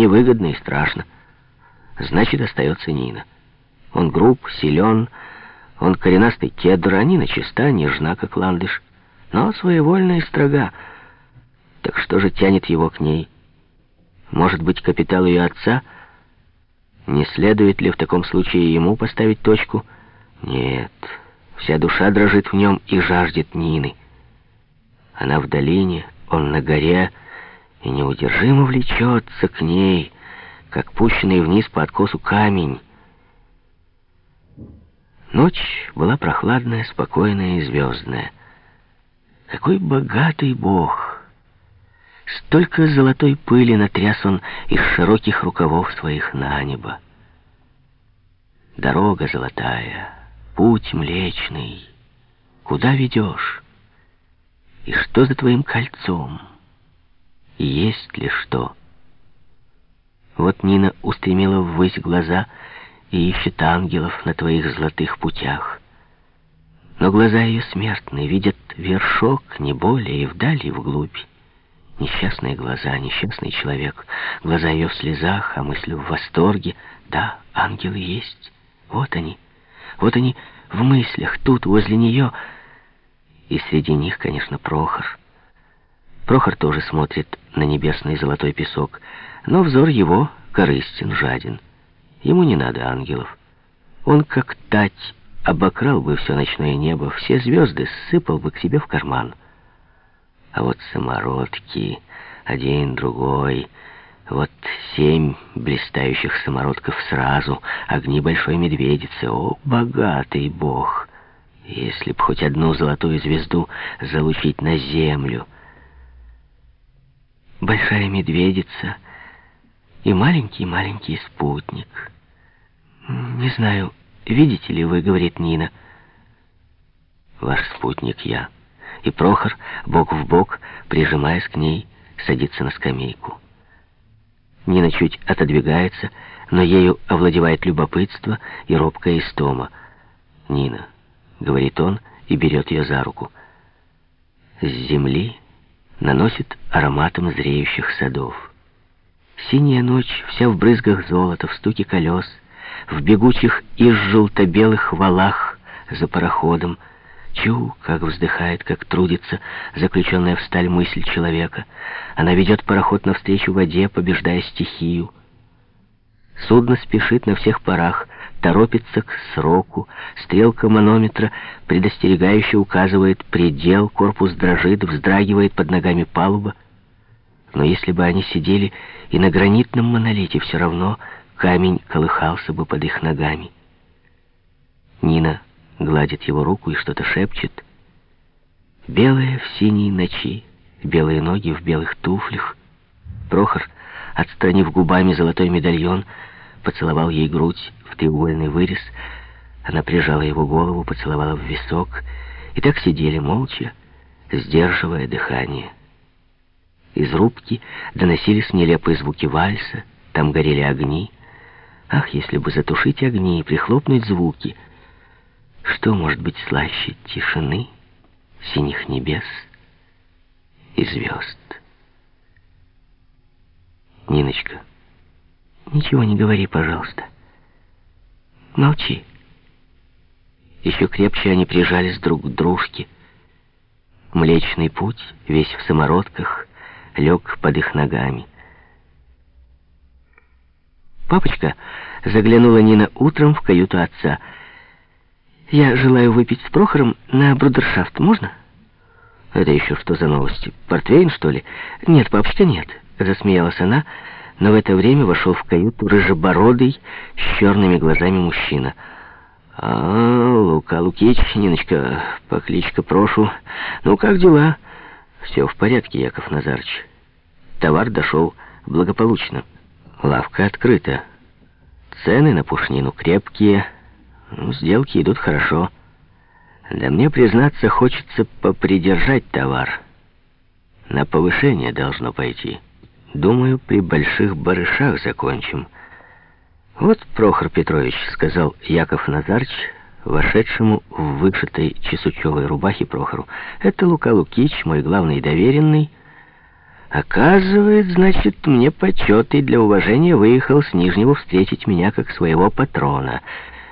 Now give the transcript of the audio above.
невыгодно и страшно. Значит, остается Нина. Он груб, силен, он коренастый кедр, а Нина чиста, нежна, как ландыш, но своевольна и строга. Так что же тянет его к ней? Может быть, капитал ее отца? Не следует ли в таком случае ему поставить точку? Нет, вся душа дрожит в нем и жаждет Нины. Она в долине, он на горе, и неудержимо влечется к ней, как пущенный вниз по откосу камень. Ночь была прохладная, спокойная и звездная. Какой богатый бог! Столько золотой пыли натряс он из широких рукавов своих на небо. Дорога золотая, путь млечный. Куда ведешь? И что за твоим кольцом? Есть ли что? Вот Нина устремила ввысь глаза и ищет ангелов на твоих золотых путях. Но глаза ее смертные, видят вершок, не более, и вдали, и вглубь. Несчастные глаза, несчастный человек. Глаза ее в слезах, а мысли в восторге. Да, ангелы есть. Вот они. Вот они в мыслях, тут, возле нее. И среди них, конечно, Прохор. Прохор тоже смотрит на небесный золотой песок, но взор его корыстен, жаден. Ему не надо ангелов. Он, как тать, обокрал бы все ночное небо, все звезды сыпал бы к себе в карман. А вот самородки, один, другой, вот семь блистающих самородков сразу, огни большой медведицы, о, богатый бог! Если б хоть одну золотую звезду залучить на землю. Большая медведица и маленький-маленький спутник. Не знаю, видите ли вы, говорит Нина. Ваш спутник я и Прохор, бок в бок, прижимаясь к ней, садится на скамейку. Нина чуть отодвигается, но ею овладевает любопытство и робкая истома. «Нина», — говорит он и берет ее за руку. С земли наносит ароматом зреющих садов. Синяя ночь, вся в брызгах золота, в стуке колес, в бегучих из желто-белых валах за пароходом, Чу, как вздыхает, как трудится заключенная в сталь мысль человека. Она ведет пароход навстречу воде, побеждая стихию. Судно спешит на всех парах, торопится к сроку. Стрелка манометра предостерегающе указывает предел, корпус дрожит, вздрагивает под ногами палуба. Но если бы они сидели и на гранитном монолите, все равно камень колыхался бы под их ногами. Нина гладит его руку и что-то шепчет. Белая в синей ночи, белые ноги в белых туфлях. Прохор, отстранив губами золотой медальон, поцеловал ей грудь в треугольный вырез. Она прижала его голову, поцеловала в висок. И так сидели молча, сдерживая дыхание. Из рубки доносились нелепые звуки вальса, там горели огни. Ах, если бы затушить огни и прихлопнуть звуки — что может быть слаще тишины, синих небес и звезд? Ниночка, ничего не говори, пожалуйста. Молчи. Еще крепче они прижались друг к дружке. Млечный путь, весь в самородках, лег под их ногами. Папочка заглянула Нина утром в каюту отца — я желаю выпить с Прохором на брудершафт. Можно? Это еще что за новости? Портвейн, что ли? Нет, папочка, нет. Засмеялась она, но в это время вошел в каюту рыжебородый с черными глазами мужчина. «А, Лука Лукич, Ниночка, покличка прошу. Ну, как дела?» «Все в порядке, Яков Назарыч. Товар дошел благополучно. Лавка открыта. Цены на пушнину крепкие». Ну, сделки идут хорошо. Да мне, признаться, хочется попридержать товар. На повышение должно пойти. Думаю, при больших барышах закончим. Вот, Прохор Петрович, сказал Яков Назарч, вошедшему в вышитой чесучевой рубахе Прохору. Это Лука Лукич, мой главный доверенный. Оказывает, значит, мне почет и для уважения выехал с Нижнего встретить меня как своего патрона —